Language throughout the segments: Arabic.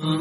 السلام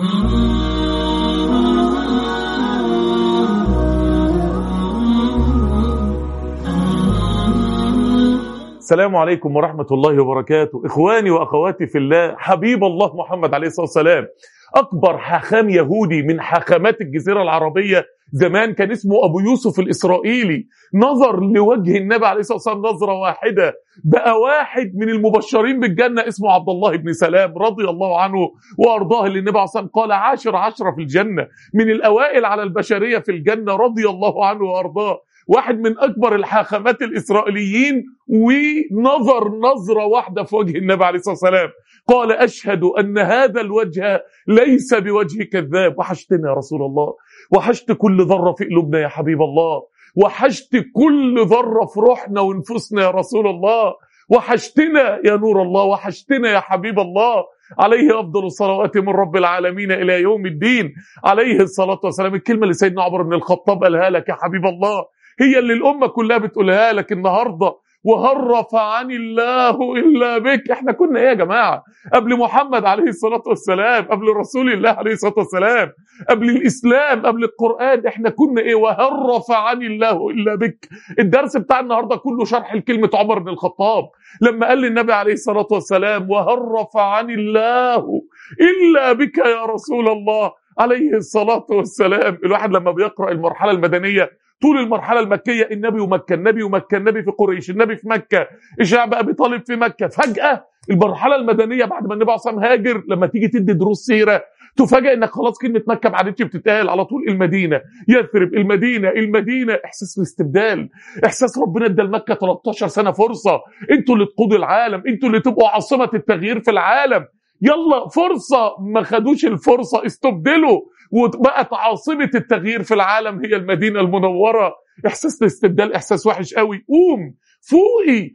عليكم ورحمة الله وبركاته. إخواني وأخواتي في الله حبيب الله محمد عليه الصلاة والسلام. أكبر حاخام يهودي من حاخامات الجزيرة العربية زمان كان اسمه أبو يوسف الإسرائيلي. نظر لوجه النبي عليه الصلاة والسلام نظرة واحدة. بقى واحد من المبشرين بالجنة اسمه عبد الله بن سلام رضي الله عنه وأرضاه اللي النبي عليه الصلاة والسلام. قال عاشر عشرة في الجنة. من الأوائل على البشرية في الجنة رضي الله عنه وأرضاه. واحد من أكبر الحاخامات الإسرائيليين. ونظر نظرة واحدة في وجه النبي عليه الصلاة والسلام. قال أشهد أن هذا الوجه ليس بوجه كذاب وحشتنا يا رسول الله. وحشت كل ذرة في قلوبنا يا حبيب الله. وحشت كل ذرة في روحنا ونفوسنا يا رسول الله. وحشتنا يا نور الله. وحشتنا يا حبيب الله. عليه أفضل الصلوات من رب العالمين إلى يوم الدين. عليه الصلاة والسلام. الكلمة اللي سيدنا عمر بن الخطاب قالها لك يا حبيب الله. هي اللي الأمة كلها بتقولها لك النهاردة. وهل رفعني الله إلا بك؟ إحنا كنا إيه يا جماعة؟ قبل محمد عليه الصلاة والسلام قبل رسول الله عليه الصلاة والسلام قبل الإسلام قبل القرآن إحنا كنا إيه؟ وهل رفعني الله إلا بك؟ الدرس بتاع النهاردة كله شرح الكلمة عمر بن الخطاب. لما قال للنبي عليه الصلاة والسلام وهل رفعني الله إلا بك يا رسول الله؟ عليه الصلاة والسلام. الواحد لما بيقرأ المرحلة المدنية طول المرحلة المكية النبي ومكة النبي ومكة النبي في قريش النبي في مكة الشعب أبي طالب في مكة. فجأة المرحلة المدنية بعد ما النبي عليه هاجر لما تيجي تدي دروس سيرة تفاجئ إنك خلاص كلمة مكة ما عادتش بتتقال على طول. المدينة يثرب المدينة المدينة. إحساس الاستبدال إحساس ربنا ادى لمكة 13 سنة فرصة. أنتوا اللي تقودوا العالم أنتوا اللي تبقوا عاصمة التغيير في العالم. يلا فرصة. ما خدوش الفرصة استبدلوا. وبقت عاصمة التغيير في العالم هي المدينة المنورة. إحساس الاستبدال إحساس وحش قوي. قوم فوقي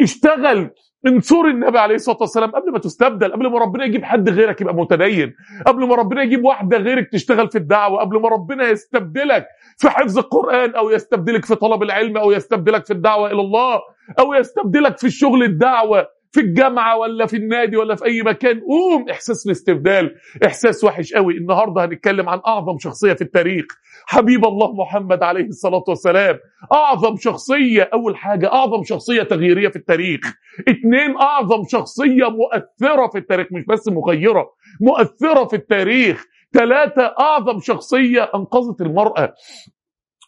اشتغل. انصر النبي عليه الصلاة والسلام. قبل ما تستبدل قبل ما ربنا يجيب حد غيرك يبقى متدين. قبل ما ربنا يجيب واحدة غيرك تشتغل في الدعوة. قبل ما ربنا يستبدلك في حفظ القرآن أو يستبدلك في طلب العلم أو يستبدلك في الدعوة إلى الله أو يستبدلك في الشغل الدعوة. في الجامعة ولا في النادي ولا في أي مكان قوم إحساس الاستبدال إحساس وحش قوي. النهارده هنتكلم عن أعظم شخصية في التاريخ حبيب الله محمد عليه الصلاة والسلام. أعظم شخصية أول حاجة أعظم شخصية تغييرية في التاريخ. اتنين أعظم شخصية مؤثرة في التاريخ مش بس مغيرة مؤثرة في التاريخ. ثلاثة أعظم شخصية أنقذت المرأة.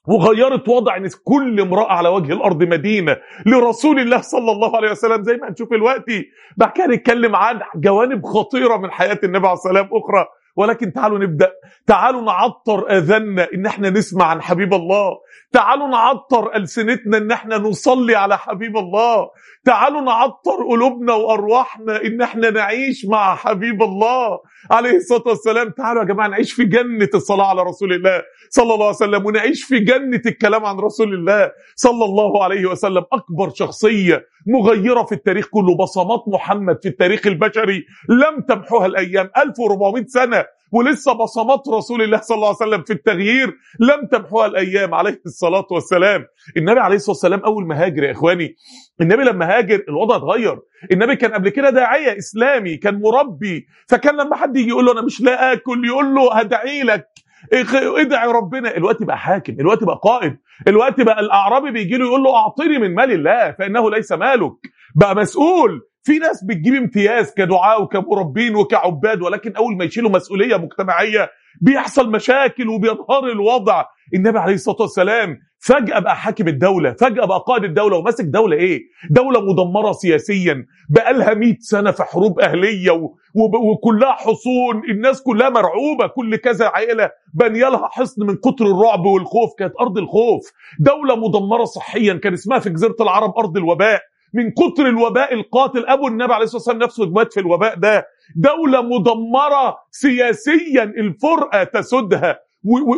وغيرت وضع إن كل امرأة على وجه الأرض مدينة لرسول الله صلى الله عليه وسلم زي ما هنشوف دلوقتي بعد كده نتكلم عن جوانب خطيرة من حياة النبي عليه والسلام أخرى. ولكن تعالوا نبدأ. تعالوا نعطر اذاننا إن إحنا نسمع عن حبيب الله. تعالوا نعطر ألسنتنا إن إحنا نصلي على حبيب الله. تعالوا نعطر قلوبنا وأرواحنا إن إحنا نعيش مع حبيب الله. عليه الصلاة والسلام تعالوا يا جماعة نعيش في جنة الصلاة على رسول الله. صلى الله عليه وسلم ونعيش في جنة الكلام عن رسول الله صلى الله عليه وسلم. أكبر شخصية مغيرة في التاريخ كله بصمات محمد في التاريخ البشري لم تمحوها الأيام. 1400 سنة ولسه بصمات رسول الله صلى الله عليه وسلم في التغيير لم تمحوها الأيام. عليه الصلاة والسلام. النبي عليه الصلاة والسلام أول ما هاجر يا إخواني النبي لما هاجر الوضع اتغير. النبي كان قبل كده داعية إسلامي كان مربي. فكان لما حد يجي يقول له أنا مش لا آكل يقول له هدعي لك. ادعي ربنا. الوقت بقى حاكم الوقت بقى قائد الوقت بقى الاعرابي بيجي له يقول له أعطني من مال الله فإنه ليس مالك. بقى مسؤول. في ناس بتجيب امتياز كدعاء وكمربين وكعباد ولكن أول ما يشيلوا مسؤولية مجتمعية بيحصل مشاكل وبينهار الوضع. النبي عليه الصلاة والسلام فجأة بقى حاكم الدولة فجأة بقى قائد الدولة وماسك دولة إيه؟ دولة مدمرة سياسيا بقالها 100 سنة في حروب أهلية و... و... وكلها حصون الناس كلها مرعوبة كل كذا عائلة بني لها حصن من كتر الرعب والخوف كانت أرض الخوف. دولة مدمرة صحيا كان اسمها في جزيرة العرب أرض الوباء. من كتر الوباء القاتل أبو النبي عليه الصلاة والسلام نفسه مات في الوباء ده. دولة مدمرة سياسيا الفرقة تسدها.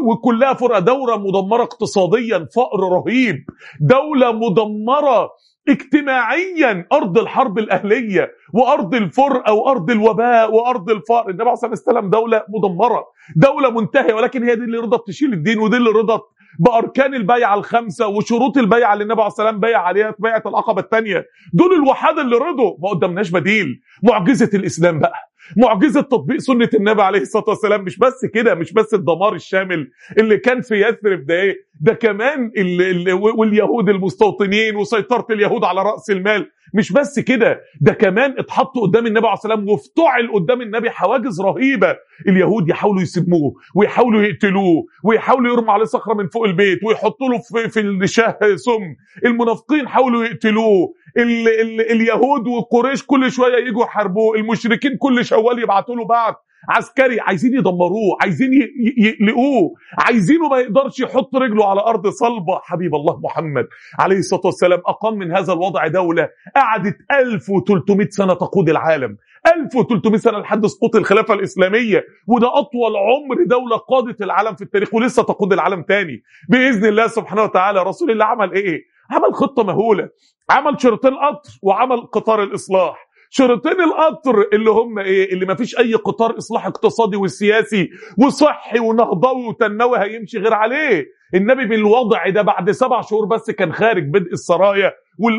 وكلها فرقة. دولة مدمرة اقتصاديا فقر رهيب. دولة مدمرة اجتماعيا أرض الحرب الأهلية وأرض الفرقة وأرض الوباء وأرض الفقر. النبي عليه الصلاه والسلام دولة مدمرة. دولة منتهية ولكن هي دي اللي رضت تشيل الدين ودي اللي رضت بأركان البيعه الخمسة وشروط البيعه اللي النبي عليه الصلاه والسلام بيع عليها في بيعة العقبة الثانية. دول الوحاده اللي رضوا. ما قدامناش بديل. معجزة الإسلام بقى. معجزة تطبيق سنة النبي عليه الصلاة والسلام مش بس كده مش بس الدمار الشامل اللي كان في يثرب ده إيه؟ ده كمان ال ال واليهود المستوطنين وسيطرة اليهود على رأس المال. مش بس كده ده كمان اتحطوا قدام النبي عليه الصلاة والسلام وافتعل قدام النبي حواجز رهيبة. اليهود يحاولوا يسموه ويحاولوا يقتلوه ويحاولوا يرموا عليه صخرة من فوق البيت ويحطوا له في, في الشاه سم. المنافقين حاولوا يقتلوه. ال ال اليهود وقريش كل شوية يجوا يحاربوه. المشركين كل شوال يبعتوا له بعت عسكري. عايزين يدمروه. عايزين يقلقوه. عايزينه ما يقدرش يحط رجله على أرض صلبة. حبيب الله محمد عليه الصلاة والسلام أقام من هذا الوضع دولة قعدت 1300 سنة تقود العالم. 1300 سنة لحد سقوط الخلافة الإسلامية. وده أطول عمر دولة قادت العالم في التاريخ ولسه تقود العالم تاني. بإذن الله سبحانه وتعالى رسول الله عمل إيه؟ عمل خطة مهولة عمل شريطين قطر وعمل قطار الإصلاح. شريطين القطر اللي هم إيه اللي ما فيش أي قطار إصلاح اقتصادي وسياسي وصحي ونهضوي وتنموي هيمشي غير عليه. النبي بالوضع ده بعد سبع شهور بس كان خارج بدء السرايا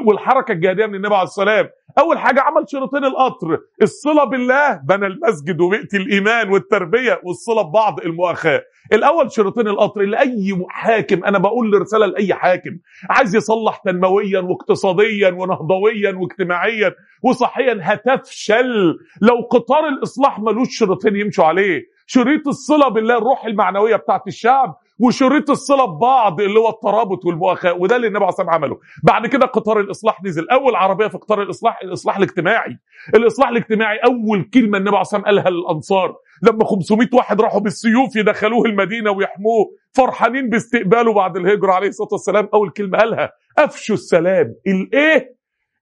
والحركة الجهادية من النبي عليه السلام أول حاجة عمل شريطين القطر. الصلة بالله بنى المسجد وبيئة الإيمان والتربية والصلة ببعض المؤاخاة. الأول شريطين القطر لاي حاكم أنا بقول رساله لأي حاكم عايز يصلح تنمويا واقتصاديا ونهضويا واجتماعيا وصحيا هتفشل. لو قطار الإصلاح ملوش شريطين يمشوا عليه. شريط الصلة بالله الروح المعنوية بتاعت الشعب وشريط الصله ببعض اللي هو الترابط والمؤاخاة وده اللي النبي عليه الصلاة عمله. بعد كده قطار الإصلاح نزل. أول عربية في قطار الإصلاح الإصلاح الاجتماعي. الإصلاح الاجتماعي أول كلمة النبي عليه الصلاة قالها للأنصار. لما 500 واحد راحوا بالسيوف يدخلوه المدينة ويحموه فرحانين باستقباله بعد الهجرة عليه الصلاة والسلام أول كلمة قالها أفشوا السلام. الإيه؟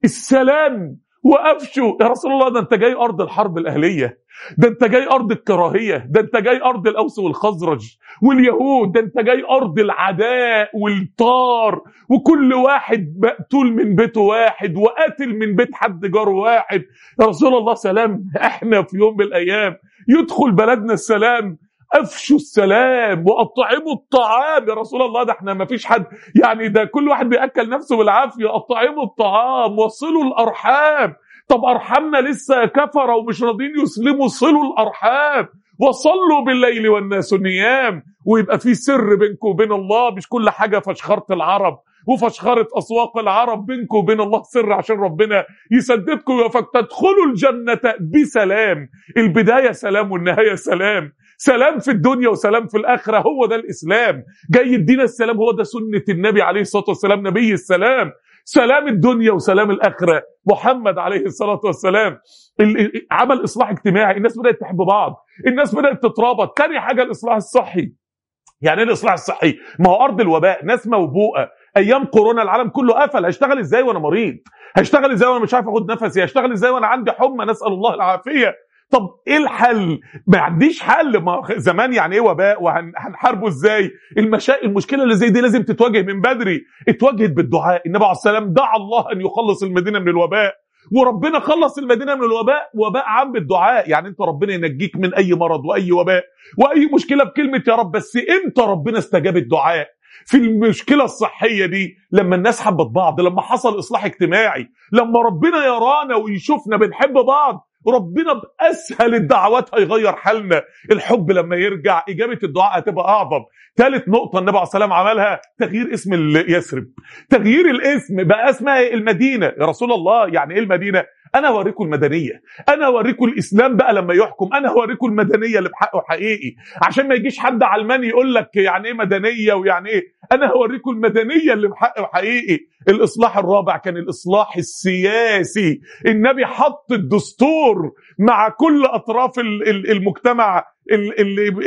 السلام. وأفشوا. يا رسول الله ده انت جاي أرض الحرب الأهلية. ده انت جاي أرض الكراهية. ده انت جاي أرض الأوس والخزرج واليهود. ده انت جاي أرض العداء والطار. وكل واحد مقتول من بيته واحد وقاتل من بيت حد جار واحد. يا رسول الله سلام. إحنا في يوم من الأيام يدخل بلدنا السلام. أفشوا السلام وأطعموا الطعام. يا رسول الله ده إحنا ما فيش حد يعني ده كل واحد بيأكل نفسه بالعافية. أطعموا الطعام وصلوا الأرحام. طب ارحامنا لسه كفره ومش راضيين يسلموا صلوا الأرحام. وصلوا بالليل والناس نيام. ويبقى في سر بينكم وبين الله. مش كل حاجة فشخرة العرب وفشخرة أسواق العرب بينكم وبين الله سر عشان ربنا يسددكم. ويوفقكم تدخلوا الجنة بسلام. البداية سلام والنهاية سلام. سلام في الدنيا وسلام في الآخرة هو ده الإسلام. جاي يدينا السلام هو ده سنة النبي عليه الصلاة والسلام نبي السلام. سلام الدنيا وسلام الآخرة. محمد عليه الصلاة والسلام. عمل إصلاح اجتماعي الناس بدأت تحب بعض. الناس بدأت تترابط. تاني حاجة الإصلاح الصحي. يعني إيه الإصلاح الصحي؟ ما هو أرض الوباء، ناس موبوءة، أيام كورونا العالم كله قفل، هشتغل إزاي وأنا مريض؟ هشتغل إزاي وأنا مش عارف أخد نفسي؟ هشتغل إزاي وأنا عندي حمى؟ نسأل الله العافية؟ طب إيه الحل؟ ما عنديش حل. ما زمان يعني إيه وباء؟ وهنحاربه إزاي؟ المشا... المشكلة اللي زي دي لازم تتواجه من بدري، اتواجهت بالدعاء، النبي عليه السلام دعا الله أن يخلص المدينة من الوباء، وربنا خلص المدينة من الوباء. وباء عام بالدعاء. يعني أنت ربنا ينجيك من أي مرض وأي وباء. وأي مشكلة بكلمة يا رب. بس إمتى ربنا استجاب الدعاء؟ في المشكلة الصحية دي. لما الناس حبت بعض. لما حصل إصلاح اجتماعي. لما ربنا يرانا ويشوفنا بنحب بعض. ربنا بأسهل الدعوات هيغير حالنا. الحب لما يرجع إجابة الدعاء هتبقى أعظم. ثالث نقطة النبي عليه السلام عملها تغيير اسم يثرب تغيير الاسم بقى اسمها المدينة. يا رسول الله يعني إيه المدينة؟ أنا هوريكم المدنية. أنا هوريكم الإسلام بقى لما يحكم. أنا هوريكم المدنية اللي بحقه حقيقي. عشان ما يجيش حد علماني يقول لك يعني إيه مدنية ويعني إيه. أنا هوريكم المدنية اللي بحقه حقيقي. الإصلاح الرابع كان الإصلاح السياسي. النبي حط الدستور مع كل أطراف المجتمع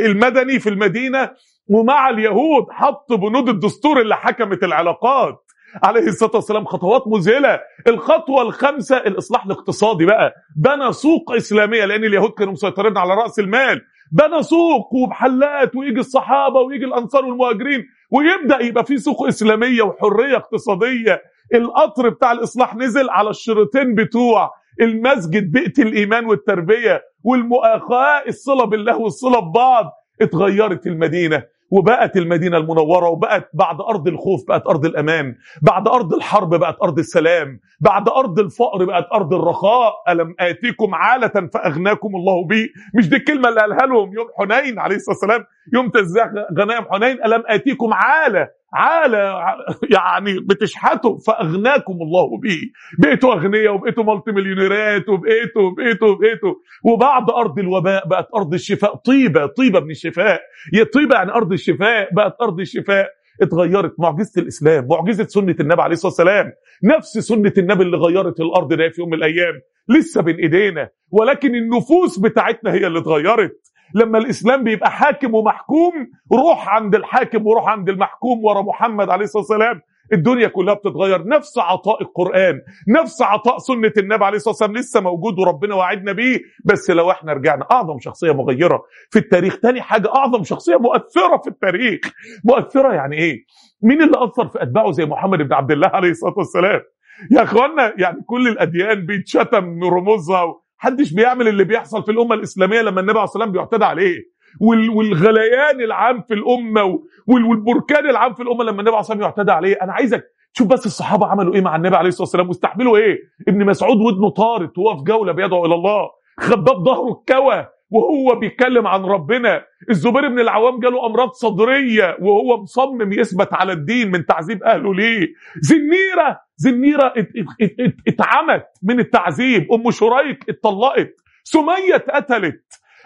المدني في المدينة. ومع اليهود حط بنود الدستور اللي حكمت العلاقات. عليه الصلاة والسلام خطوات مذهلة. الخطوة الخامسة الإصلاح الاقتصادي بقى. بنى سوق إسلامية لأن اليهود كانوا مسيطرين على رأس المال. بنى سوق ومحلات ويجي الصحابة ويجي الأنصار والمهاجرين ويبدأ يبقى في سوق إسلامية وحرية اقتصادية. القطر بتاع الإصلاح نزل على الشريطين بتوع المسجد بيئة الإيمان والتربية والمؤاخاة الصلة بالله والصلة ببعض. اتغيرت المدينة. وبقت المدينة المنورة وبقت بعد أرض الخوف بقت أرض الأمان بعد أرض الحرب بقت أرض السلام بعد أرض الفقر بقت أرض الرخاء. ألم آتيكم عالة فأغناكم الله بي؟ مش دي الكلمة اللي قالها لهم يوم حنين عليه الصلاة والسلام يوم تزاح غنائم حنين. ألم آتيكم عالة عالة يعني بتشحتوا فأغناكم الله به. بقيتوا أغنياء وبقيتوا مالتي مليونيرات وبقيتوا وبقيتوا وبقيتوا وبعد أرض الوباء بقت أرض الشفاء. طيبة طيبة من الشفاء. هي طيبة يعني أرض الشفاء بقت أرض الشفاء. اتغيرت معجزة الإسلام معجزة سنة النبي عليه الصلاة والسلام. نفس سنة النبي اللي غيرت الأرض ده في يوم من الأيام. لسه بين إيدينا. ولكن النفوس بتاعتنا هي اللي اتغيرت. لما الإسلام بيبقى حاكم ومحكوم روح عند الحاكم وروح عند المحكوم ورا محمد عليه الصلاة والسلام. الدنيا كلها بتتغير. نفس عطاء القرآن نفس عطاء سنة النبي عليه الصلاة والسلام. لسه موجود وربنا وعدنا بيه بس لو إحنا رجعنا أعظم شخصية مغيرة في التاريخ. تاني حاجة أعظم شخصية مؤثرة في التاريخ. مؤثرة يعني إيه؟ مين اللي أثر في أتباعه؟ زي محمد بن عبد الله عليه الصلاة والسلام. يا إخوانا يعني كل الأديان بيتشتم رموزها محدش بيعمل اللي بيحصل في الأمة الإسلامية لما النبي عليه الصلاة والسلام بيعتدى عليه. والغليان العام في الأمة والبركان العام في الأمة لما النبي عليه الصلاة والسلام يعتدى عليه. أنا عايزك شوف بس الصحابة عملوا إيه مع النبي عليه الصلاة والسلام. واستحملوا إيه؟ ابن مسعود ودنه طارت وهو في جولة بيدعو إلى الله. خباب ظهره اتكوى وهو بيتكلم عن ربنا. الزبير بن العوام جاله أمراض صدرية وهو مصمم يثبت على الدين من تعذيب أهله. ليه؟ زنيرة زنيرة اتعمت من التعذيب. أم شريك اتطلقت. سمية اتقتلت.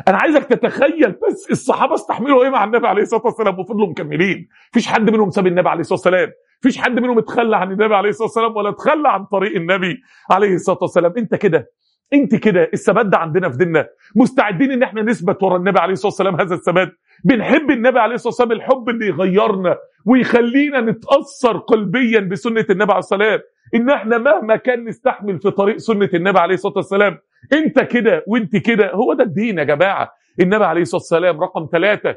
أنا عايزك تتخيل بس الصحابة استحملوا إيه مع النبي عليه الصلاة والسلام؟ وفضلوا مكملين مفيش حد منهم ساب النبي عليه الصلاة والسلام. مفيش حد منهم اتخلى عن النبي عليه الصلاة والسلام ولا اتخلى عن طريق النبي عليه الصلاة والسلام. أنت كده انت كده الثبات ده عندنا في ديننا. مستعدين ان إحنا نثبت ورا النبي عليه الصلاة والسلام هذا الثبات بنحب النبي عليه الصلاة والسلام الحب اللي يغيرنا ويخلينا نتأثر قلبيا بسنة النبي عليه الصلاة والسلام. إن إحنا مهما كان نستحمل في طريق سنة النبي عليه الصلاة والسلام. انت كده وانت كده. هو ده الدين يا جماعة. النبي عليه الصلاة والسلام رقم ثلاثة.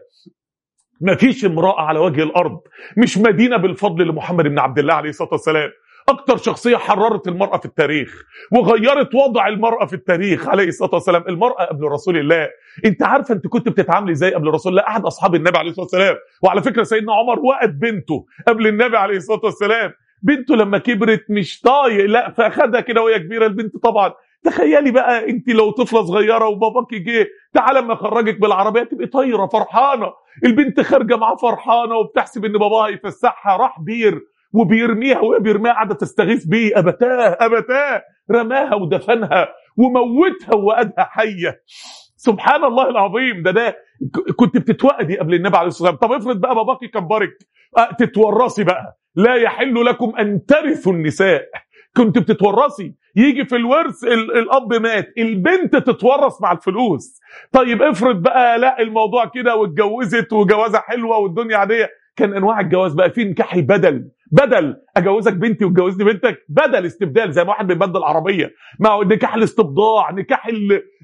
ما فيش امرأة على وجه الأرض. مش مدينة بالفضل لمحمد بن عبد الله عليه الصلاة والسلام. أكتر شخصية حررت المرأة في التاريخ وغيرت وضع المرأة في التاريخ عليه الصلاة والسلام. المرأة قبل رسول الله. أنت عارفة أنت كنت بتتعاملي إزاي قبل رسول الله؟ أحد أصحاب النبي عليه الصلاة والسلام. وعلى فكرة سيدنا عمر وقت بنته قبل النبي عليه الصلاة والسلام. بنته لما كبرت مش طايق لا فاخدها كده وهي كبيرة. البنت طبعا. تخيلي بقى أنت لو طفلة صغيرة وباباك جه تعالى اما أخرجك بالعربية تبقي طايرة فرحانة. البنت خارجة معاه فرحانة وبتحسب إن باباها يفسحها راح بير. وبيرميها وهي بيرميها قاعدة تستغيث بيه. أبتاه أبتاه. رماها ودفنها وموتها وادها حية. سبحان الله العظيم. ده ده كنت بتتوأدي قبل النبي عليه الصلاة والسلام. طب افرض بقى باباكي كبرك أه تتورثي بقى. لا يحل لكم أن ترثوا النساء. كنت بتتورثي يجي في الورث الأب مات. البنت تتورث مع الفلوس. طيب افرض بقى لا الموضوع كده واتجوزت وجوازة حلوة والدنيا عادية. كان أنواع الجواز بقى. في نكاح البدل. بدل أجوزك بنتي وتجوزني بنتك بدل استبدال زي ما واحد بيبدل عربية. مع نكاح الاستبضاع نكاح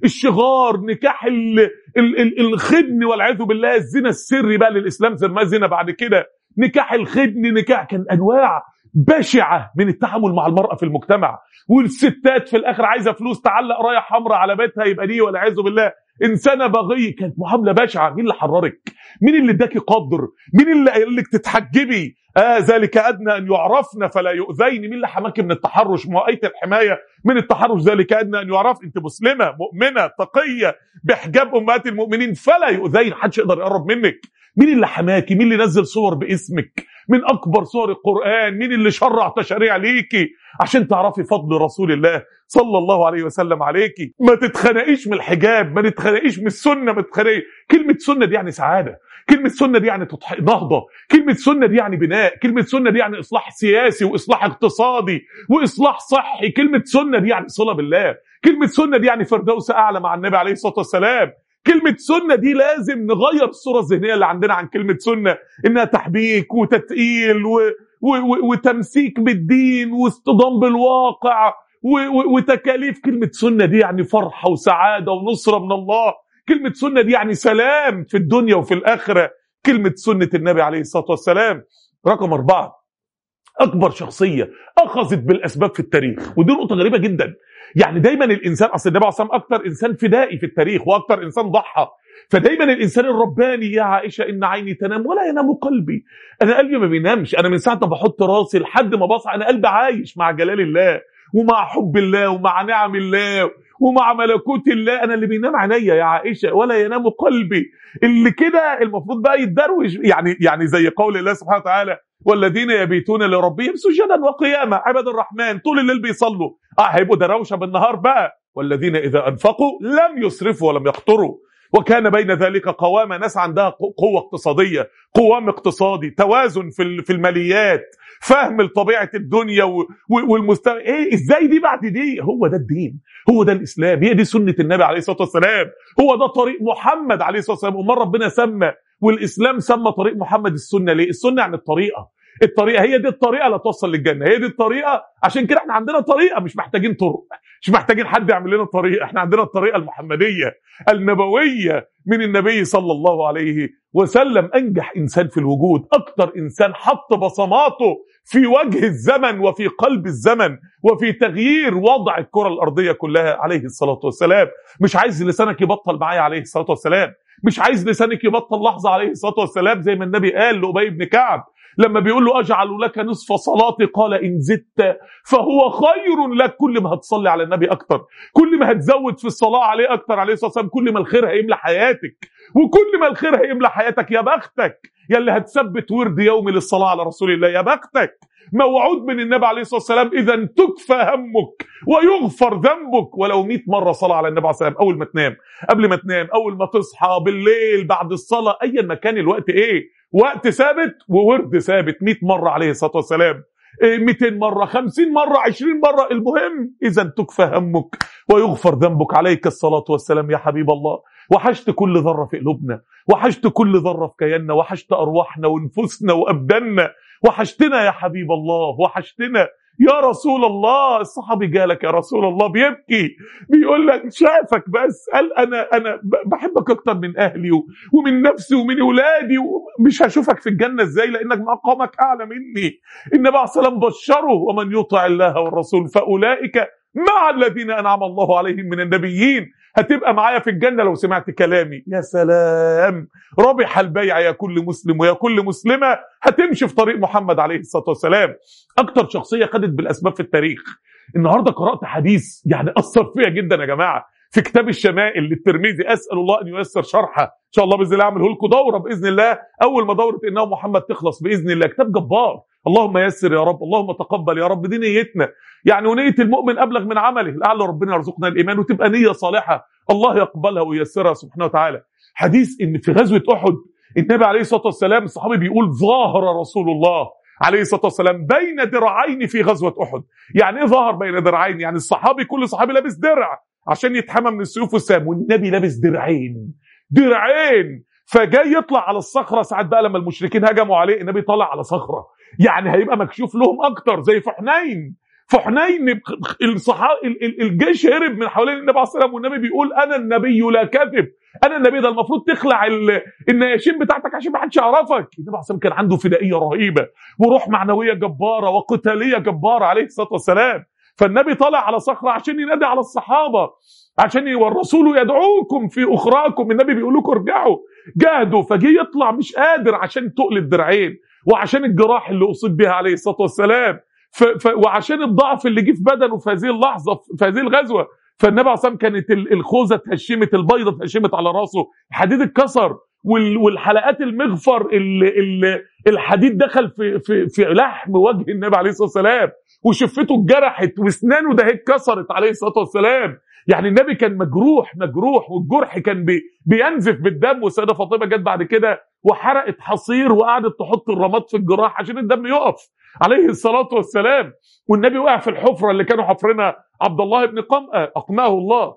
الشغار نكاح ال ال ال الخدن والعياذ بالله الزنا السري بقى للإسلام سماه زنا بعد كده. نكاح الخدن نكاح كان أنواع بشعة من التعامل مع المرأة في المجتمع. والستات في الآخر عايزة فلوس تعلق راية حمراء على بيتها يبقى دي والعياذ بالله. انسانه بغيه كانت معامله بشعه مين اللي حررك؟ مين اللي إداكي قدر؟ مين اللي قال لك تتحجبي؟ آه ذلك أدنى أن يعرفن فلا يؤذين. مين اللي حماكي من التحرش؟ ما إيه الحماية. من التحرش ذلك أدنى أن يعرف؟ أنت مسلمة مؤمنة تقية بحجاب أمهات المؤمنين فلا يؤذين. محدش يقدر يقرب منك. مين اللي حماكي؟ مين اللي نزل صور باسمك؟ من أكبر صور القرآن؟ مين اللي شرع تشاريع ليكي؟ عشان تعرفي فضل رسول الله صلى الله عليه وسلم عليكي. ما تتخنقيش من الحجاب ما تتخنقيش من السنة ما تتخنقيش كلمة سنة دي يعني سعادة. كلمة سنة دي يعني تضح... نهضة. كلمة سنة دي يعني بناء. كلمة سنة دي يعني إصلاح سياسي وإصلاح اقتصادي وإصلاح صحي. كلمة سنة دي يعني صلة بالله. كلمة سنة دي يعني فردوس أعلى مع النبي عليه الصلاة والسلام. كلمة سنة دي لازم نغير الصورة الذهنية اللي عندنا عن كلمة سنة. إنها تحبيك وتتقيل و... و... و... وتمسيك بالدين واصطدام بالواقع و... و... وتكاليف. كلمة سنة دي يعني فرحة وسعادة ونصرة من الله. كلمة سنة دي يعني سلام في الدنيا وفي الآخرة. كلمة سنة النبي عليه الصلاة والسلام رقم أربعة. أكبر شخصية أخذت بالأسباب في التاريخ. ودي نقطة غريبة جدا. يعني دايما الإنسان أصل النبي عليه أكتر إنسان فدائي في التاريخ وأكتر إنسان ضحى. فدايما الإنسان الرباني يا عائشة إن عيني تنام ولا ينام قلبي. أنا قلبي ما بينامش. أنا من ساعة ما بحط راسي لحد ما بصحى أنا قلبي عايش مع جلال الله ومع حب الله ومع نعم الله. ومع ملكوت الله. أنا اللي بينام عينيا يا عائشة ولا ينام قلبي. اللي كده المفروض بقى يتدروش. يعني يعني زي قول الله سبحانه وتعالى والذين يبيتون لربهم سجدا وقياما. عباد الرحمن طول الليل بيصلوا. آه هيبقوا دروشة بالنهار بقى. والذين إذا أنفقوا لم يسرفوا ولم يقتروا. وكان بين ذلك قوامة ناس عندها قوة اقتصادية قوام اقتصادي توازن في الماليات فهم لطبيعة الدنيا والمستوى. إيه إزاي دي بعد دي؟ هو ده الدين هو ده الإسلام هي دي سنة النبي عليه الصلاة والسلام هو ده طريق محمد عليه الصلاة والسلام امال ربنا سمى والإسلام سمى طريق محمد السنة. ليه؟ السنة يعني الطريقة. الطريقة هي دي الطريقة اللي توصل للجنة هي دي الطريقة عشان كده إحنا عندنا طريقة مش محتاجين طرق. مش محتاجين حد يعمل لنا طريقه إحنا عندنا الطريقة المحمدية النبوية من النبي صلى الله عليه وسلم. انجح إنسان في الوجود أكتر إنسان حط بصماته في وجه الزمن وفي قلب الزمن وفي تغيير وضع الكرة الأرضية كلها عليه الصلاة والسلام. مش عايز لسانك يبطل معايا عليه الصلاة والسلام. مش عايز لسانك يبطل لحظة عليه الصلاة والسلام زي ما النبي قال لأبي بن كعب. لما بيقول له أجعل لك نصف صلاتي قال إن زدت فهو خير لك. كل ما هتصلي على النبي أكتر كل ما هتزود في الصلاة عليه أكتر عليه الصلاة والسلام كل ما الخير هيملى حياتك وكل ما الخير هيملى حياتك يا بختك. يا اللي هتثبت ورد يومي للصلاة على رسول الله يا بختك. موعود من النبي عليه الصلاة والسلام إذا تكفى همك ويغفر ذنبك. ولو 100 مرة صلاه على النبي عليه الصلاة والسلام أول ما تنام قبل ما تنام أول ما تصحى بالليل بعد الصلاة ايا ما كان الوقت إيه؟ وقت ثابت وورد ثابت 100 مرة عليه الصلاة والسلام. 200 مرة 50 مرة 20 مرة. المهم إذا تكفى همك ويغفر ذنبك عليك الصلاة والسلام يا حبيب الله. وحشت كل ذرة في قلوبنا. وحشت كل ذرة في كياننا. وحشت أرواحنا ونفوسنا وأبداننا. وحشتنا يا حبيب الله. وحشتنا. يا رسول الله الصحابي جالك يا رسول الله بيبكي بيقول لك شافك بس قال أنا أنا بحبك أكتر من أهلي ومن نفسي ومن اولادي ومش هشوفك في الجنة إزاي؟ لأنك مقامك أعلى مني. النبي عليه الصلاه بشره ومن يطع الله والرسول فأولئك مع الذين أنعم الله عليهم من النبيين هتبقى معايا في الجنة لو سمعت كلامي. يا سلام! ربح البيع يا كل مسلم ويا كل مسلمة. هتمشي في طريق محمد عليه الصلاة والسلام. أكتر شخصية خدت بالأسباب في التاريخ. النهارده قرأت حديث يعني أثر فيا جدا يا جماعة. في كتاب الشمائل للترمذي أسأل الله أن ييسر شرحه. إن شاء الله بإذن الله أعمله لكم. دورة بإذن الله. أول ما دورة إنه محمد تخلص بإذن الله. كتاب جبار. اللهم يسر يا رب اللهم تقبل يا رب دي نيتنا. يعني ونية المؤمن أبلغ من عمله. لعل ربنا يرزقنا الإيمان وتبقى نية صالحة. الله يقبلها وييسرها سبحانه وتعالى. حديث إن في غزوة أحد النبي عليه الصلاة والسلام الصحابي بيقول ظاهر رسول الله عليه الصلاة والسلام بين درعين في غزوة أحد. يعني إيه ظهر بين درعين؟ يعني الصحابي كل صحابي لابس درع عشان يتحمى من السيوف والسام والنبي لابس درعين. درعين! فجاي يطلع على الصخرة ساعات بقى لما المشركين هجموا عليه النبي طالع على صخرة. يعني هيبقى مكشوف لهم أكتر زي في حنين في حنين. الجيش هرب من حوالين النبي عليه الصلاة والسلام والنبي بيقول أنا النبي لا كذب أنا النبي ده المفروض تخلع ال... النياشين بتاعتك عشان ما حدش يعرفك. النبي عليه الصلاة والسلام كان عنده فدائية رهيبة وروح معنوية جبارة وقتالية جبارة عليه الصلاة والسلام. فالنبي طلع على صخرة عشان ينادي على الصحابة عشان والرسول يدعوكم في أخراكم. النبي بيقول لكم ارجعوا جاهدوا. فجه يطلع مش قادر عشان تقل الدرعين وعشان الجراح اللي أصيب بها عليه الصلاة والسلام. ف... ف... وعشان الضعف اللي جه في بدنه في هذه اللحظة في هذه الغزوة. فالنبي عليه الصلاة كانت الخوذة اتهشمت البيضة اتهشمت على راسه. الحديد اتكسر. وال... والحلقات المغفر اللي ال... الحديد دخل في في في لحم وجه النبي عليه الصلاة والسلام. وشفته اتجرحت واسنانه ده اتكسرت عليه الصلاة والسلام. يعني النبي كان مجروح مجروح والجرح كان بي بينزف بالدم والسيدة فاطمة جت بعد كده وحرقت حصير وقعدت تحط الرماد في الجراح عشان الدم يقف. عليه الصلاة والسلام. والنبي وقع في الحفرة اللي كانوا حفرنا عبد الله بن قمأه اقناه الله.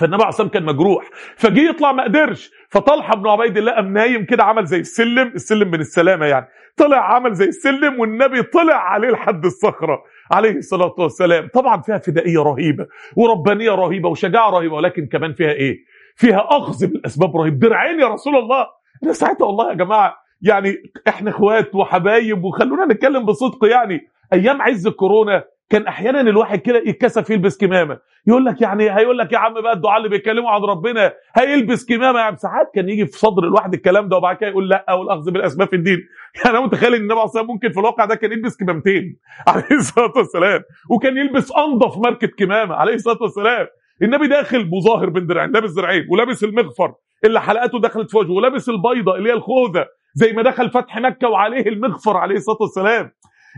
فالنبي عليه الصلاه كان مجروح. فجه يطلع ما قدرش. فطلحة بن عبيد الله قام نايم كده عمل زي السلم السلم من السلامة يعني. طلع عمل زي السلم والنبي طلع عليه لحد الصخرة. عليه الصلاة والسلام. طبعا فيها فدائية رهيبة وربانية رهيبة وشجاعة رهيبة ولكن كمان فيها إيه؟ فيها أخذ بالاسباب رهيب درعين يا رسول الله. أنا ساعتها والله يا جماعة. يعني إحنا إخوات وحبايب وخلونا نتكلم بصدق يعني. أيام عز الكورونا كان أحيانا الواحد كده يتكسف يلبس كمامة. يقول لك يعني هيقول لك يا عم بقى الدعاء اللي بيتكلموا عن ربنا هيلبس كمامة يعني ساعات كان يجي في صدر الواحد الكلام ده وبعد كده يقول لا والاخذ بالأسباب في الدين. يعني أنا متخيل إن النبي عليه ممكن في الواقع ده كان يلبس كمامتين عليه الصلاة والسلام. وكان يلبس انظف ماركة كمامة عليه الصلاة والسلام. النبي داخل مظاهر بين درعين لابس درعين ولابس المغفر اللي حلقاته دخلت في وجهه ولابس البيضة اللي هي الخوذة زي ما دخل فتح مكة وعليه المغفر عليه الصلاة والسلام.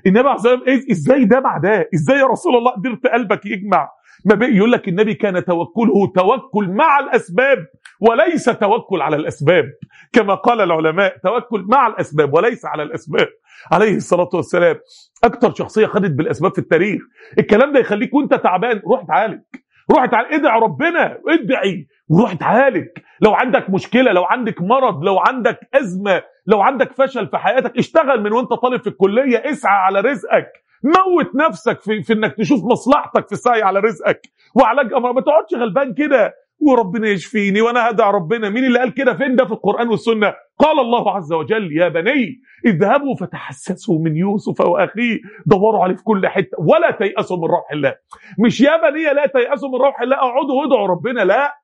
النبي عليه الصلاة والسلام إزاي ده مع ده؟ إزاي يا رسول الله قدرت قلبك يجمع؟ ما بي يقول لك النبي كان توكله توكل مع الأسباب وليس توكل على الأسباب. كما قال العلماء توكل مع الأسباب وليس على الأسباب. عليه الصلاة والسلام. أكتر شخصية خدت بالأسباب في التاريخ. الكلام ده يخليك وأنت تعبان روح اتعالج. روح اتعالج. ادعي ربنا ادعي. وروح اتعالج. لو عندك مشكلة لو عندك مرض لو عندك أزمة لو عندك فشل في حياتك اشتغل من وانت طالب في الكلية اسعى على رزقك. موت نفسك في, في انك تشوف مصلحتك في السعي على رزقك. وعلاج امراض ما تقعدش غلبان كده. وربنا يشفيني وأنا هدع ربنا. مين اللي قال كده؟ فين ده في القرآن والسنة؟ قال الله عز وجل يا بني اذهبوا فتحسسوا من يوسف وأخيه. دوروا عليه في كل حتة. ولا تيأسوا من روح الله. مش يا بني لا تيأسوا من روح الله. أقعدوا وادعوا ربنا. لا.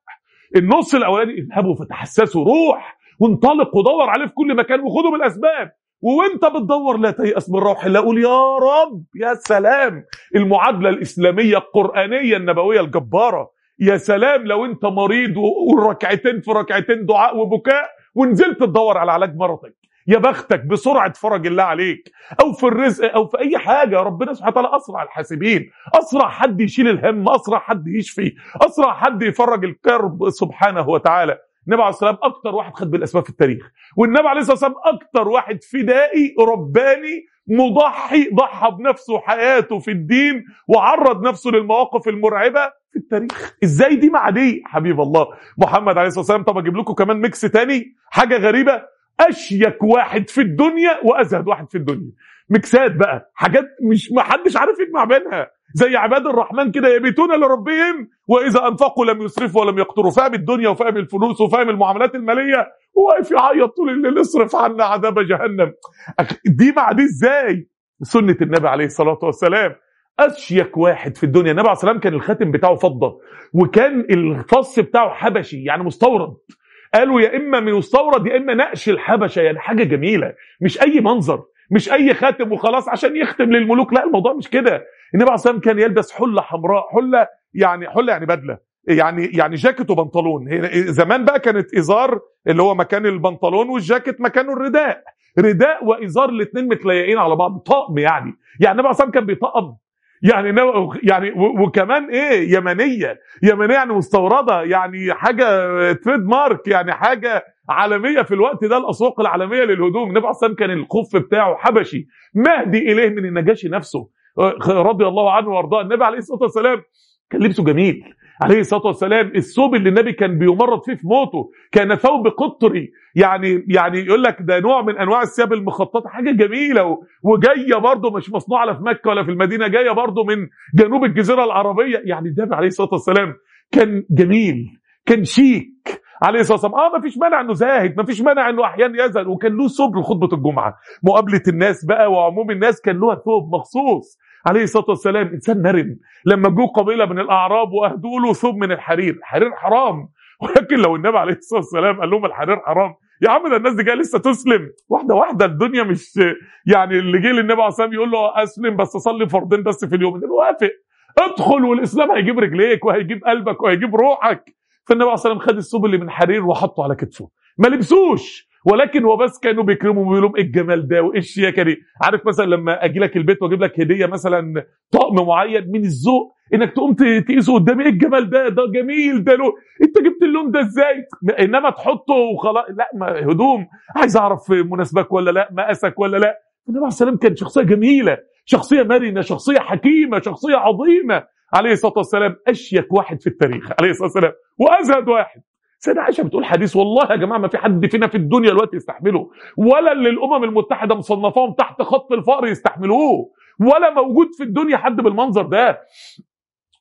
النص الأولاني اذهبوا فتحسسوا روح. وانطلق ودور عليه في كل مكان وخدوا بالأسباب. وانت بتدور لا تيأس من روح الله قول يا رب يا سلام. المعادلة الإسلامية القرآنية النبوية الجبارة. يا سلام لو انت مريض والركعتين في ركعتين دعاء وبكاء ونزلت تدور على علاج مرضك. يا بختك بسرعة فرج الله عليك. أو في الرزق أو في أي حاجة ربنا سبحانه وتعالى أسرع الحاسبين. أسرع حد يشيل الهم أسرع حد يشفي. أسرع حد يفرج الكرب سبحانه وتعالى. النبي عليه الصلاة والسلام أكتر واحد خد بالأسباب في التاريخ. والنبي عليه الصلاة والسلام أكتر واحد فدائي رباني مضحي ضحى بنفسه حياته في الدين وعرض نفسه للمواقف المرعبة في التاريخ. إزاي دي مع دي حبيب الله. محمد عليه الصلاة والسلام طب أجيب لكم كمان mix تاني؟ حاجة غريبة. أشيك واحد في الدنيا وأزهد واحد في الدنيا. ميكسات بقى حاجات مش ما حدش عارف يجمع بينها. زي عباد الرحمن كده يبيتون لربهم وإذا أنفقوا لم يسرفوا ولم يقتروا. فاهم الدنيا وفاهم الفلوس وفاهم المعاملات المالية. وواقف يعيط طول الليل اصرف عنا عذاب جهنم. دي مع دي إزاي؟ سنة النبي عليه الصلاة والسلام. أشيك واحد في الدنيا. النبي عليه الصلاه والسلام كان الخاتم بتاعه فضة وكان الفص بتاعه حبشي يعني مستورد. قالوا يا إما مستورد يا إما نقش الحبشة يعني حاجة جميلة مش أي منظر. مش أي خاتم وخلاص عشان يختم للملوك. لا الموضوع مش كده. النبي عليه الصلاة كان يلبس حلة حمراء حلة يعني حلة يعني بدلة يعني يعني جاكيت وبنطلون. زمان بقى كانت إزار اللي هو مكان البنطلون والجاكيت مكانه الرداء. رداء وإزار الاثنين متليقين على بعض طقم يعني. يعني النبي عليه كان بيطقم. يعني يعني وكمان إيه يمنية. يمنية يعني مستوردة يعني حاجة تريد مارك يعني حاجة عالمية في الوقت ده الأسواق العالمية للهدوم. النبي عليه كان الخف بتاعه حبشي. مهدي إليه من النجاشي نفسه. رضي الله عنه وأرضاه. النبي عليه الصلاة والسلام كان لبسه جميل. عليه الصلاة والسلام الثوب اللي النبي كان بيمرض فيه في موته كان ثوب قطري. يعني يعني يقول لك ده نوع من أنواع الثياب المخططة. حاجة جميلة. وجاية برضه مش مصنوعة لا في مكة ولا في المدينة جاية برضه من جنوب الجزيرة العربية. يعني النبي عليه الصلاة والسلام كان جميل كان شيك. عليه الصلاة والسلام. آه ما فيش مانع إنه زاهد ما فيش مانع إنه أحيانا يزهد وكان له صبر خطبة الجمعة. مقابلة الناس بقى وعموم الناس كان له ثوب مخصوص. عليه الصلاة والسلام إنسان مرن لما جو قبيلة من الأعراب واهدوا له ثوب من الحرير. الحرير حرام. ولكن لو النبي عليه الصلاة والسلام قال لهم الحرير حرام يا عم ده الناس دي جاية لسه تسلم. واحدة واحدة الدنيا مش يعني اللي جه للنبي عليه الصلاة والسلام يقول له أسلم بس صلي فرضين بس في اليوم. النبي وافق. ادخل والإسلام هيجيب رجليك وهيجيب قلبك وهيجيب روحك. فالنبي عليه الصلاه والسلام خد الثوب اللي من حرير وحطه على كتفه. ما لبسوش. ولكن هو بس كانوا بيكرموا وبيقولوا لهم إيه الجمال ده وإيه الشياكة دي. عارف مثلا لما أجي لك البيت وأجيب لك هدية مثلا طقم معين من الذوق إنك تقوم تقيسه قدامي إيه الجمال ده؟ ده جميل ده له أنت جبت اللون ده إزاي؟ إنما تحطه وخلاص. لا ما هدوم. عايز أعرف مناسبك ولا لا؟ مقاسك ولا لا؟ النبي عليه السلام كان شخصية جميلة شخصية مرنة شخصية حكيمة شخصية عظيمة. عليه الصلاة والسلام أشيك واحد في التاريخ. عليه الصلاة والسلام. وأزهد واحد. سيدة عائشة بتقول حديث والله يا جماعة ما في حد فينا في الدنيا دلوقتي يستحمله. ولا اللي الأمم المتحدة مصنفاهم تحت خط الفقر يستحملوه. ولا موجود في الدنيا حد بالمنظر ده.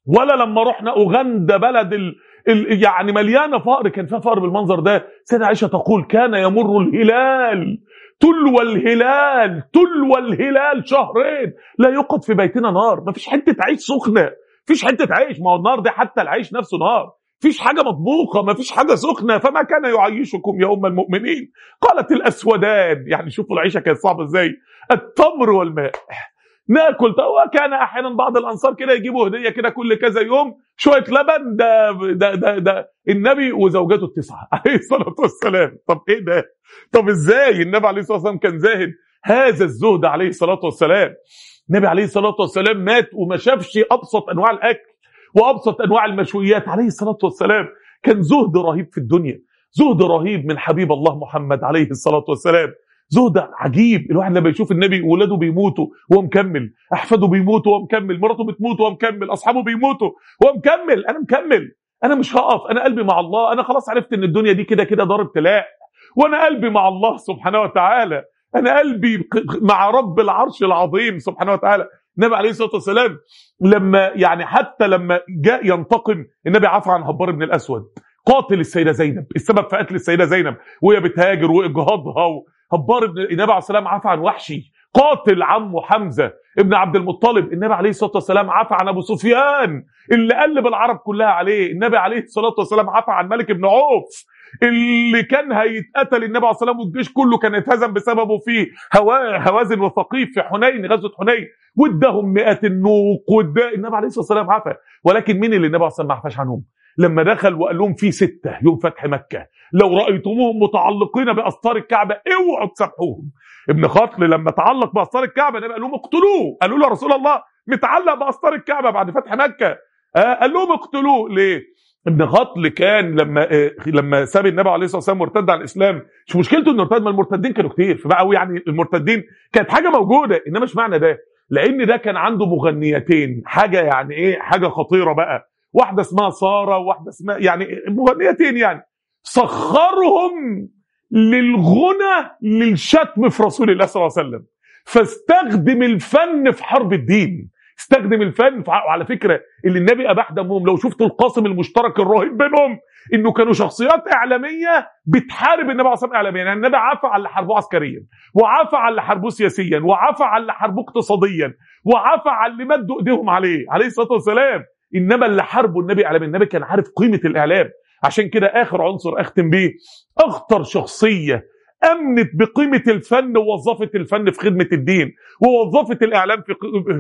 ولا لما رحنا أوغندا بلد ال... ال... يعني مليانة فقر كان فيها فقر بالمنظر ده. سيدة عائشة تقول كان يمر الهلال. تلو الهلال تلو الهلال شهرين. لا يوقد في بيتنا نار. ما فيش حتة عيش سخنة. فيش حتة عيش. ما هو النار دي حتى العيش نفسه نار. فيش حاجة مطبوخة. ما فيش حاجة سخنة. فما كان يعيشكم يا أم المؤمنين؟ قالت الأسودان. يعني شوفوا العيشة كانت صعبة إزاي؟ التمر والماء. ناكل وكان أحيانا بعض الأنصار كده يجيبوا هدية كده كل كذا يوم شوية لبن. ده ده ده, ده النبي وزوجاته التسعة عليه الصلاة والسلام. طب إيه ده؟ طب إزاي؟ النبي عليه الصلاة والسلام كان زاهد. هذا الزهد عليه الصلاة والسلام. النبي عليه الصلاة والسلام مات وما شافش أبسط أنواع الأكل وأبسط أنواع المشويات عليه الصلاة والسلام. كان زهد رهيب في الدنيا. زهد رهيب من حبيب الله محمد عليه الصلاة والسلام. زهد عجيب. الواحد لما يشوف النبي ولاده بيموتوا وهو مكمل أحفاده بيموتوا وهو مكمل مراته بتموت وهو مكمل أصحابه بيموتوا وهو مكمل أنا مكمل أنا مش هقف أنا قلبي مع الله أنا خلاص عرفت إن الدنيا دي كده كده دار ابتلاء وأنا قلبي مع الله سبحانه وتعالى أنا قلبي مع رب العرش العظيم سبحانه وتعالى. النبي عليه الصلاة والسلام لما يعني حتى لما جاء ينتقم النبي عفى عن هبار بن الأسود قاتل السيدة زينب السبب في قتل السيدة زينب وهي بتهاجر وإجهاضها هبار بن النبي عليه السلام عفى عن وحشي. قاتل عمه حمزة ابن عبد المطلب. النبي عليه الصلاة والسلام عفى عن أبو سفيان. اللي قلب العرب كلها عليه. النبي عليه الصلاة والسلام عفى عن ملك بن عوف. اللي كان هيتقتل النبي عليه الصلاة والسلام والجيش كله كان اتهزم بسببه في هوا هوازن وثقيف في حنين غزوة حنين. واداهم مئات النوق ودا النبي عليه الصلاة والسلام عفى. ولكن مين اللي النبي عليه الصلاة والسلام ما عفاش عنهم؟ لما دخل وقال لهم في ستة يوم فتح مكة. لو رأيتموهم متعلقين بأستار الكعبة اوعوا تسامحوهم. ابن خطل لما تعلق بأستار الكعبة قال لهم اقتلوه. قالوا له يا رسول الله متعلق بأستار الكعبة بعد فتح مكة. آه قال لهم اقتلوه. ليه؟ ابن خطل كان لما آه لما ساب النبي عليه الصلاة والسلام مرتد عن الإسلام. مش مشكلته انه ارتد ما المرتدين كانوا كتير. فبقى يعني المرتدين كانت حاجة موجودة إنما مش معنى ده. لأن ده كان عنده مغنيتين. حاجة يعني إيه؟ حاجة خطيرة بقى. واحدة اسمها سارة وواحده اسمها يعني مغنيتين يعني. سخرهم للغنى للشتم في رسول الله صلى الله عليه وسلم. فاستخدم الفن في حرب الدين. استخدم الفن وعلى فكرة اللي النبي أباح دمهم. لو شفتوا القاسم المشترك الرهيب بينهم إنه كانوا شخصيات إعلامية بتحارب النبي عليه الصلاة اعلاميا. يعني النبي عفى على اللي حاربوه عسكريا وعفى على اللي حاربوه سياسيا وعفى على اللي حاربوه اقتصاديا وعفى على اللي مدوا أيديهم عليه عليه الصلاة والسلام. إنما اللي حاربوا النبي اعلام النبي كان عارف قيمة الإعلام. عشان كده آخر عنصر أختم بيه أخطر شخصية أمنت بقيمة الفن ووظفت الفن في خدمة الدين ووظفت الإعلام في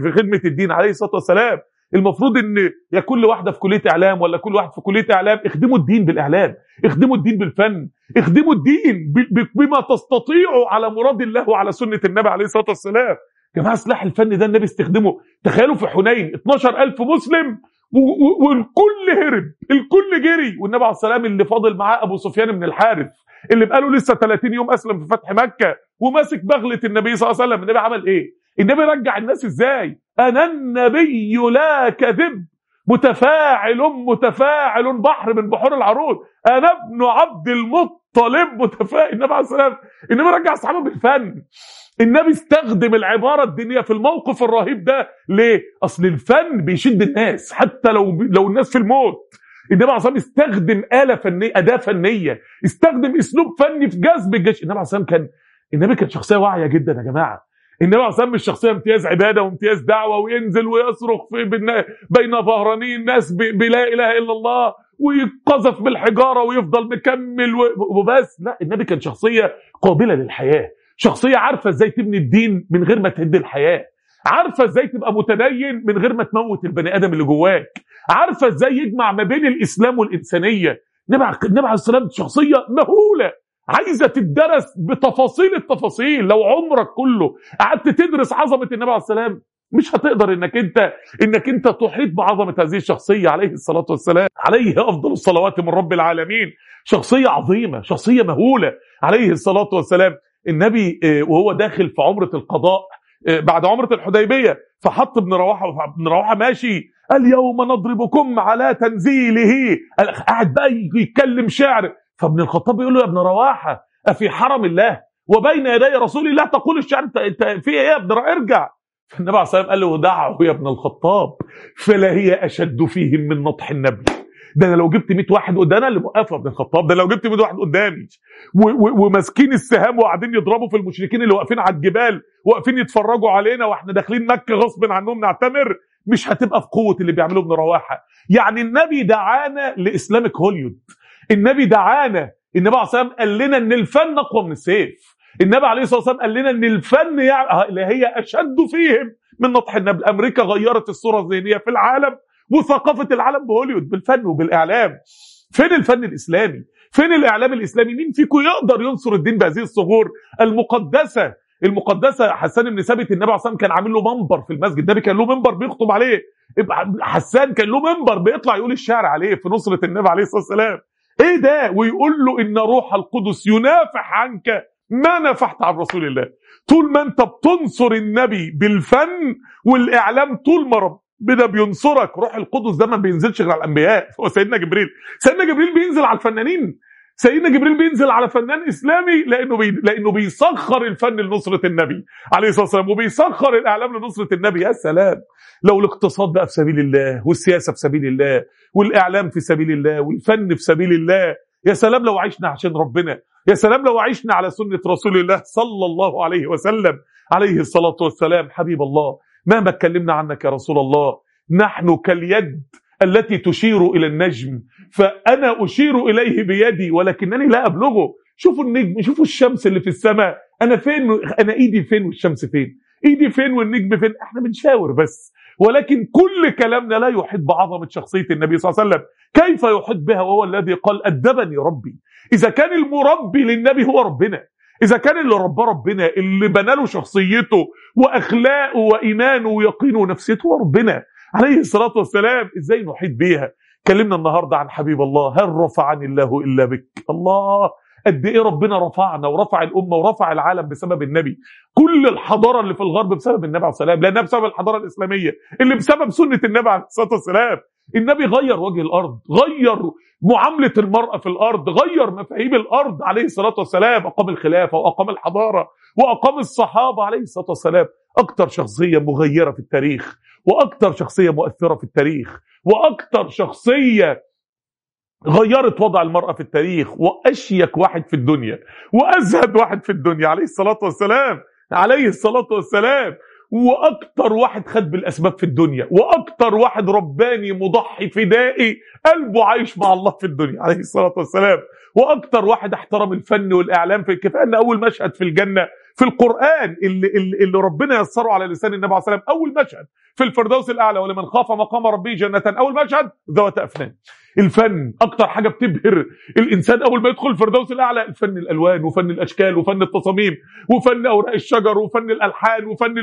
في خدمة الدين عليه الصلاة والسلام. المفروض إن يا كل واحدة في كلية إعلام ولا كل واحد في كلية إعلام اخدموا الدين بالإعلام اخدموا الدين بالفن اخدموا الدين بما تستطيعوا على مراد الله وعلى سنة النبي عليه الصلاة والسلام. جماعة سلاح الفن ده النبي استخدمه. تخيلوا في حنين 12000 مسلم والكل هرب. الكل جري. والنبي عليه السلام اللي فاضل معاه أبو سفيان بن الحارث اللي بقاله لسه 30 يوم أسلم في فتح مكة وماسك بغلة النبي صلى الله عليه وسلم. النبي عمل إيه؟ النبي رجع الناس إزاي؟ أنا النبي لا كذب. متفاعل متفاعل بحر من بحور العروض. أنا ابن عبد المطلب. متفاعل. النبي عليه السلام. النبي رجع أصحابه بالفن. النبي استخدم العبارة الدينية في الموقف الرهيب ده ليه؟ أصل الفن بيشد الناس حتى لو لو الناس في الموت. النبي عليه الصلاة استخدم آلة فنية أداة فنية استخدم أسلوب فني في جذب الجيش. النبي عليه كان النبي كان شخصية واعية جدا يا جماعة. النبي عليه الصلاة مش شخصية امتياز عبادة وامتياز دعوة وينزل ويصرخ في بين ظهراني الناس بلا إله إلا الله ويقذف بالحجارة ويفضل مكمل وبس. لا النبي كان شخصية قابلة للحياة. شخصية عارفة إزاي تبني الدين من غير ما تهد الحياة. عارفة إزاي تبقى متدين من غير ما تموت البني آدم اللي جواك. عارفة إزاي يجمع ما بين الإسلام والإنسانية. النبي عليه السلام شخصية مهولة. عايزة تدرس بتفاصيل التفاصيل. لو عمرك كله قعدت تدرس عظمة النبي عليه السلام مش هتقدر إنك انت إنك أنت تحيط بعظمة هذه الشخصية عليه الصلاة والسلام. عليه أفضل الصلوات من رب العالمين. شخصية عظيمة شخصية مهولة عليه الصلاة والسلام. النبي وهو داخل في عمرة القضاء بعد عمرة الحديبية فحط ابن رواحه ابن رواحه ماشي. اليوم نضربكم على تنزيله. قاعد بقى يتكلم شعر. فابن الخطاب يقول له يا ابن رواحه أفي حرم الله؟ وبين يدي رسول الله تقول الشعر انت, انت في إيه يا ابن ارجع. فالنبي عليه الصلاة والسلام قال له دعه يا ابن الخطاب فلا هي أشد فيهم من نطح النبل ده أنا لو جبت 100 واحد قدامي أنا اللي موقفه ابن الخطاب. ده لو جبت 100 واحد قدامي. وماسكين السهام وقاعدين يضربوا في المشركين اللي واقفين على الجبال واقفين يتفرجوا علينا وإحنا داخلين مكة غصب عنهم نعتمر. مش هتبقى في قوة اللي بيعملوه ابن رواحة. يعني النبي دعانا لاسلامك هوليود. النبي دعانا. النبي عليه الصلاة والسلام قال لنا إن الفن أقوى من السيف. النبي عليه الصلاة والسلام قال لنا إن الفن يعني هي أشد فيهم من نطح النبل أمريكا غيرت الصورة الذهنية في العالم. وثقافة العالم بهوليوود بالفن وبالإعلام. فين الفن الإسلامي؟ فين الإعلام الإسلامي؟ مين فيكم يقدر ينصر الدين بهذه الصغور المقدسة؟ المقدسة حسان بن ثابت النبي عليه الصلاة كان عامل له منبر في المسجد. النبي كان له منبر بيخطب عليه. حسان كان له منبر بيطلع يقول الشعر عليه في نصرة النبي عليه الصلاة والسلام. إيه ده؟ ويقول له إن روح القدس ينافح عنك. ما نافحت عن رسول الله. طول ما أنت بتنصر النبي بالفن والإعلام طول ما ربنا بينصرك. روح القدس ده ما بينزلش غير على الأنبياء. هو سيدنا جبريل. سيدنا جبريل بينزل على الفنانين. سيدنا جبريل بينزل على فنان إسلامي لأنه بي... لأنه بيسخر الفن لنصرة النبي. عليه الصلاة والسلام. وبيسخر الإعلام لنصرة النبي. يا سلام. لو الاقتصاد بقى في سبيل الله والسياسة في سبيل الله والإعلام في سبيل الله والفن في سبيل الله يا سلام لو عشنا عشان ربنا. يا سلام لو عشنا على سنة رسول الله صلى الله عليه وسلم. عليه الصلاة والسلام. حبيب الله. مهما اتكلمنا عنك يا رسول الله. نحن كاليد التي تشير إلى النجم فأنا أشير إليه بيدي ولكنني لا أبلغه. شوفوا النجم شوفوا الشمس اللي في السماء. أنا فين؟ أنا إيدي فين والشمس فين؟ إيدي فين والنجم فين؟ إحنا بنشاور بس. ولكن كل كلامنا لا يحيط بعظمة شخصية النبي صلى الله عليه وسلم. كيف يحيط بها؟ وهو الذي قال أدبني ربي. إذا كان المربي للنبي هو ربنا. إذا كان اللي رباه ربنا اللي بنى له شخصيته وأخلاقه وإيمانه ويقينه ونفسيته ربنا. عليه الصلاة والسلام إزاي نحيط بيها؟ كلمنا النهارده عن حبيب الله هل رفعني الله إلا بك؟ الله قد إيه ربنا رفعنا ورفع الأمة ورفع العالم بسبب النبي. كل الحضارة اللي في الغرب بسبب النبي عليه السلام لانها بسبب الحضارة الإسلامية اللي بسبب سنة النبي عليه الصلاة والسلام. النبي غير وجه الأرض غير معاملة المرأة في الأرض غير مفاهيم الأرض عليه الصلاة والسلام أقام الخلافة وأقام الحضارة وأقام الصحابة عليه الصلاة والسلام. أكثر شخصية مغيرة في التاريخ وأكثر شخصية مؤثرة في التاريخ وأكثر شخصية غيرت وضع المرأة في التاريخ وأشيك واحد في الدنيا وأزهد واحد في الدنيا عليه الصلاة والسلام عليه الصلاة والسلام. وأكتر واحد خد بالأسباب في الدنيا وأكتر واحد رباني مضحي فدائي قلبه عايش مع الله في الدنيا عليه الصلاة والسلام وأكتر واحد احترم الفن والإعلام في كفاية أن أول مشهد في الجنة في القرآن اللي, اللي, ربنا يسره على لسان النبي عليه الصلاة والسلام أول مشهد في الفردوس الأعلى ولمن خاف مقام ربه جنة أول مشهد ذوات أفنان. الفن أكتر حاجة بتبهر الإنسان أول ما يدخل الفردوس الأعلى الفن الألوان وفن الأشكال وفن التصاميم وفن أوراق الشجر وفن الألحان وفن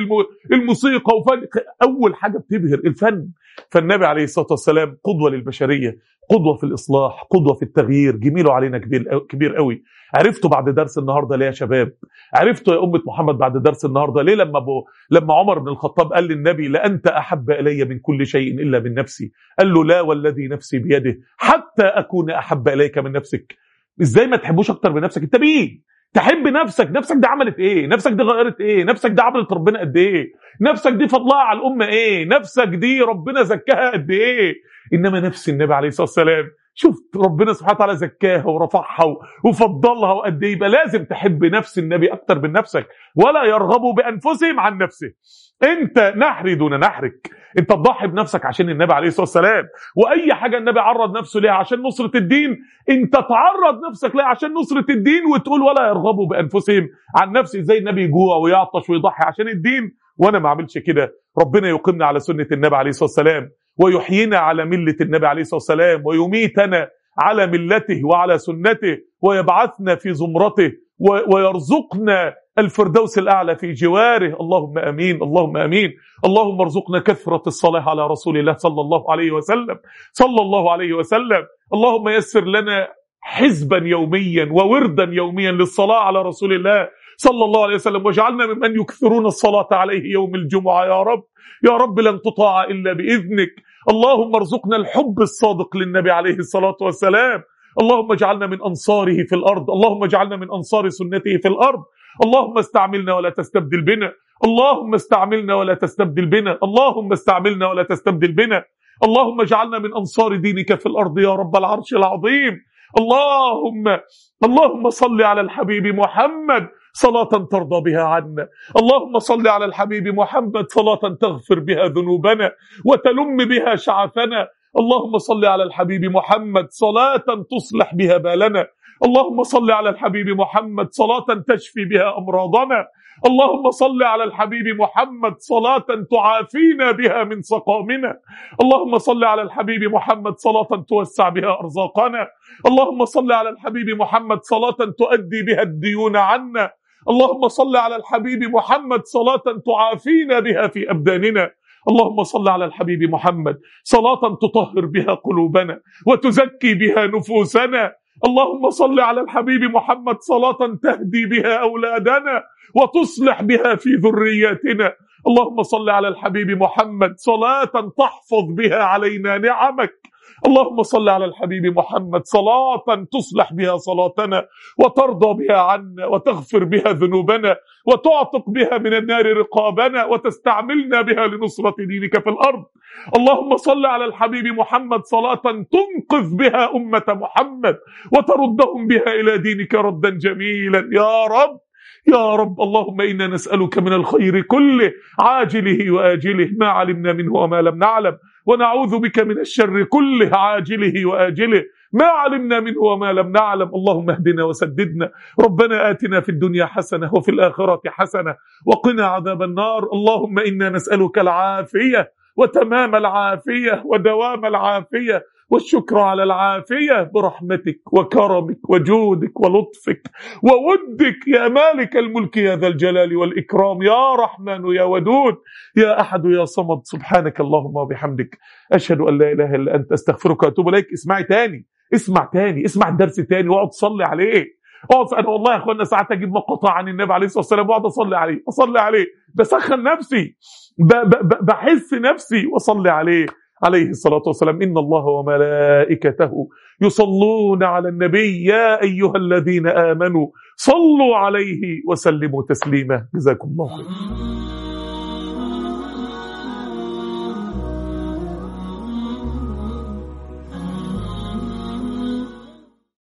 الموسيقى وفن أول حاجة بتبهر الفن. فالنبي عليه الصلاة والسلام قدوة للبشرية قدوة في الإصلاح قدوة في التغيير جميله علينا كبير كبير قوي. عرفتوا بعد درس النهارده ليه يا شباب؟ عرفتوا يا أمة محمد بعد درس النهارده ليه لما بو لما عمر بن الخطاب قال للنبي لانت أحب إلي من كل شيء إلا من نفسي؟ قال له لا والذي نفسي بيده. حتى أكون أحب إليك من نفسك. إزاي ما تحبوش أكتر من نفسك؟ أنت مين؟ تحب نفسك. نفسك دي عملت إيه؟ نفسك دي غيرت إيه؟ نفسك دي عملت ربنا قد إيه؟ نفسك دي فضلها على الأمة إيه؟ نفسك دي ربنا زكاها قد إيه؟ إنما نفس النبي عليه الصلاة والسلام شفت ربنا سبحانه وتعالى زكاها ورفعها وفضلها وقد إيه؟ يبقى لازم تحب نفس النبي أكتر من نفسك ولا يرغبوا بأنفسهم عن نفسه. أنت نحري دون نحرك. أنت تضحي بنفسك عشان النبي عليه الصلاة والسلام. وأي حاجة النبي عرض نفسه ليها عشان نصرة الدين أنت تعرض نفسك ليها عشان نصرة الدين وتقول ولا يرغبوا بأنفسهم عن نفسه. إزاي النبي يجوع ويعطش ويضحي عشان الدين. وأنا ما أعملش كده. ربنا يقيمنا على سنة النبي عليه الصلاة والسلام. ويحيينا على ملة النبي عليه الصلاة والسلام ويميتنا على ملته وعلى سنته ويبعثنا في زمرته ويرزقنا الفردوس الأعلى في جواره. اللهم آمين اللهم آمين. اللهم ارزقنا كثرة الصلاة على رسول الله صلى الله عليه وسلم. صلى الله عليه وسلم. اللهم يسر لنا حزبا يوميا ووردا يوميا للصلاة على رسول الله صلى الله عليه وسلم. واجعلنا ممن يكثرون الصلاة عليه يوم الجمعة. يا رب يا رب لن تطاع إلا بإذنك. اللهم ارزقنا الحب الصادق للنبي عليه الصلاة والسلام. اللهم اجعلنا من أنصاره في الأرض. اللهم اجعلنا من أنصار سنته في الأرض. اللهم استعملنا ولا تستبدل بنا. اللهم استعملنا ولا تستبدل بنا. اللهم استعملنا ولا تستبدل بنا. اللهم اجعلنا من أنصار دينك في الأرض يا رب العرش العظيم. اللهم اللهم صل على الحبيب محمد صلاة ترضى بها عنا. اللهم صل على الحبيب محمد صلاة تغفر بها ذنوبنا وتلم بها شعثنا اللهم صل على الحبيب محمد صلاة تصلح بها بالنا. اللهم صل على الحبيب محمد صلاة تشفي بها أمراضنا. اللهم صل على الحبيب محمد صلاة تعافينا بها من سقامنا. اللهم صل على الحبيب محمد صلاة توسع بها أرزاقنا. اللهم صل على الحبيب محمد صلاة تؤدي بها الديون عنا. اللهم صل على الحبيب محمد صلاة تعافينا بها في أبداننا. اللهم صل على الحبيب محمد صلاة تطهر بها قلوبنا وتزكي بها نفوسنا. اللهم صل على الحبيب محمد صلاة تهدي بها أولادنا وتصلح بها في ذرياتنا. اللهم صل على الحبيب محمد صلاة تحفظ بها علينا نعمك. اللهم صل على الحبيب محمد صلاة تصلح بها صلاتنا وترضى بها عنا وتغفر بها ذنوبنا وتعتق بها من النار رقابنا وتستعملنا بها لنصرة دينك في الأرض. اللهم صل على الحبيب محمد صلاة تنقذ بها أمة محمد وتردهم بها إلى دينك ردا جميلا. يا رب يا رب اللهم إنا نسألك من الخير كله عاجله وآجله ما علمنا منه وما لم نعلم. ونعوذ بك من الشر كله عاجله وآجله. ما علمنا منه وما لم نعلم. اللهم اهدنا وسددنا. ربنا آتنا في الدنيا حسنة وفي الآخرة حسنة وقنا عذاب النار. اللهم إنا نسألك العافية وتمام العافية ودوام العافية والشكر على العافية برحمتك وكرمك وجودك ولطفك وودك يا مالك الملك يا ذا الجلال والإكرام يا رحمن يا ودود يا أحد يا صمد. سبحانك اللهم وبحمدك. أشهد أن لا إله إلا أنت. أستغفرك وأتوب إليك. اسمعي تاني. اسمع تاني. اسمع الدرس تاني واقعد صلي عليه. اقعد أنا والله يا إخوانا ساعات أجيب مقاطع عن النبي عليه الصلاة والسلام واقعد أصلي عليه. أصلي عليه. بسخن نفسي. بحس نفسي وأصلي عليه. عليه الصلاة والسلام. إن الله وملائكته يصلون على النبي يا أيها الذين آمنوا صلوا عليه وسلموا تسليما. جزاكم الله خير